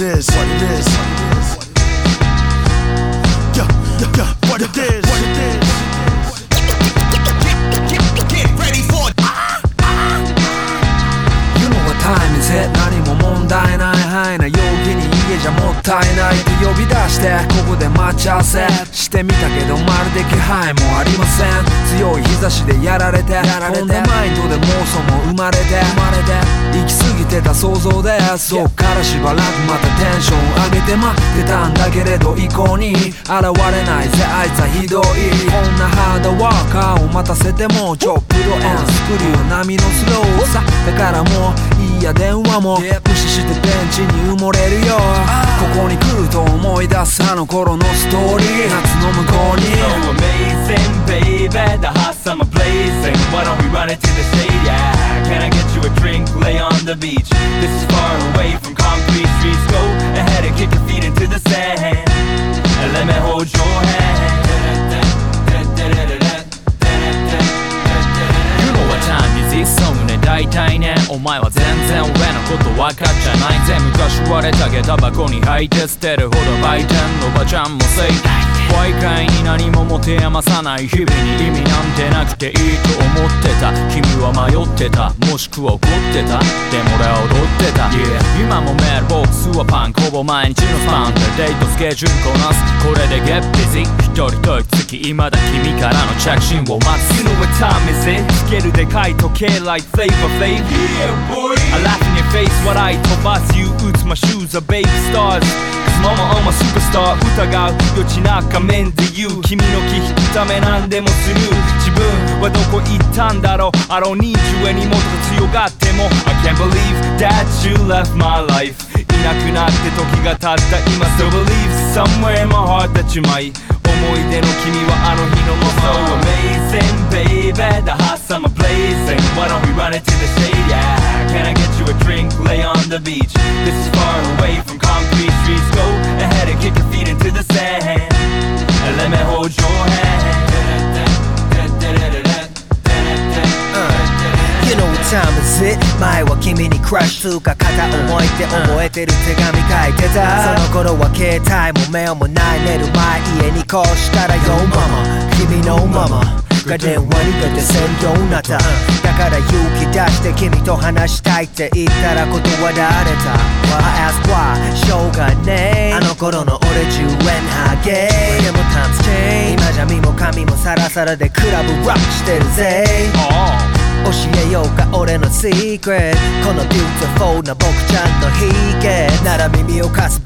it is, what it is. Yeah, yeah, yeah, what it is, what it is. Get ready for You know what time is it? 何も問題ない範囲な容器に家じゃもったいないって呼び出してここで待ち合わせ。してみたけどまるで気配もありません。強い日差しでやられてこんなマインドで妄想も生まれて。生まれて想像でそっからしばらくまたテンション上げて待ってたんだけれど以降に現れないぜあいつはひどいこんなハードワーカーを待たせてもチョップドエンスクリュー並みのスローさだからもういいや電話も無視してベンチに埋もれるよここに来ると思い出すあの頃のストーリー夏の向こうに So amazing, baby. The hot summer blazing. Why don't we run into the shade? The beach. This is far away from concrete streets. Go ahead and kick your feet into the sand. And let me hold your hand. You know what time is it? そうね大体ねお前は全然俺のこと分かっちゃないぜ昔割れたげタバコに入って捨てるほど売店のおばちゃんもせい徘徊に何も持て余さない。日々に意味なんてなくていいと思ってた。君は迷ってた。もしくは怒ってた。でも俺は踊ってた、yeah、今もメールボックスはパン。クほぼ毎日のスパン。でデートスケジュールこなす。これで get busy 一人と息つき未だ君からの着信を待つ。You know what time is it? つけるでかい時計 like flavor flav Yeah boy. I your face 笑い飛ばす You 打つ my shoes are baby stars Cause mama I'm a superstar 疑う余地な仮面で言う君の気引くためなんでもする自分はどこ行ったんだろう I don't need you anymore と強がっても I can't believe that you left my life いなくなって時が経った今 Still believe somewhere in my heart that you might 思い出の君はあの日のまま So amazing baby The hot summer blazing beach This is far away from concrete streets Go ahead and kick your feet into the sand And let me hold your hand You know what time is it 前は君にクラッシュつうか片思いって覚えてる手紙書いてたその頃は携帯も目もない寝る前家にこうしたら Yo mama 君のママ が電話に出て先導なった。だから勇気出して君と話したいって言ったら断られた。I ask why しょうがねえ。あの頃の俺10円ハゲ。でも times change 今じゃ身も髪もサラサラでクラブラックしてるぜ。教えようか俺の secret この beautiful な僕ちゃんのヒゲ。なら耳を貸す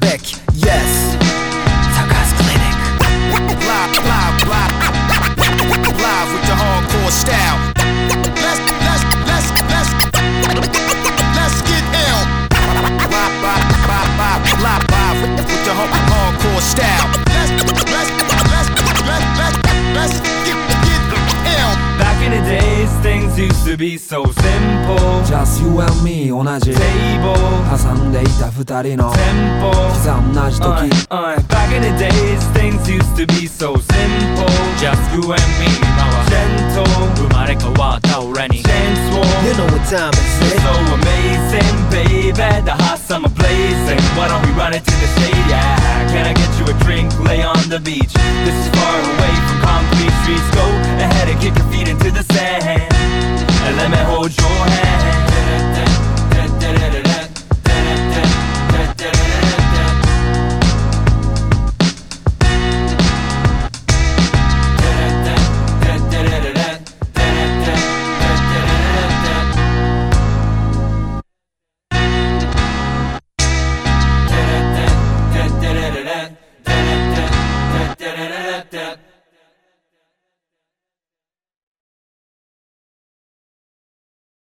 be so simple. Just you and me 同じ table. 挟んでいた二人の tempo 刻む同じ時 uh, uh, Back in the days things used to be so simple. Just you and me 今は gentle. 生まれ変わった俺に Chance won't You know what time is it So amazing baby. The hot summer blazing. Why don't we run into the shade? Yeah. Can I get you a drink? Lay on the beach. This is far away from concrete streets. Go ahead and kick your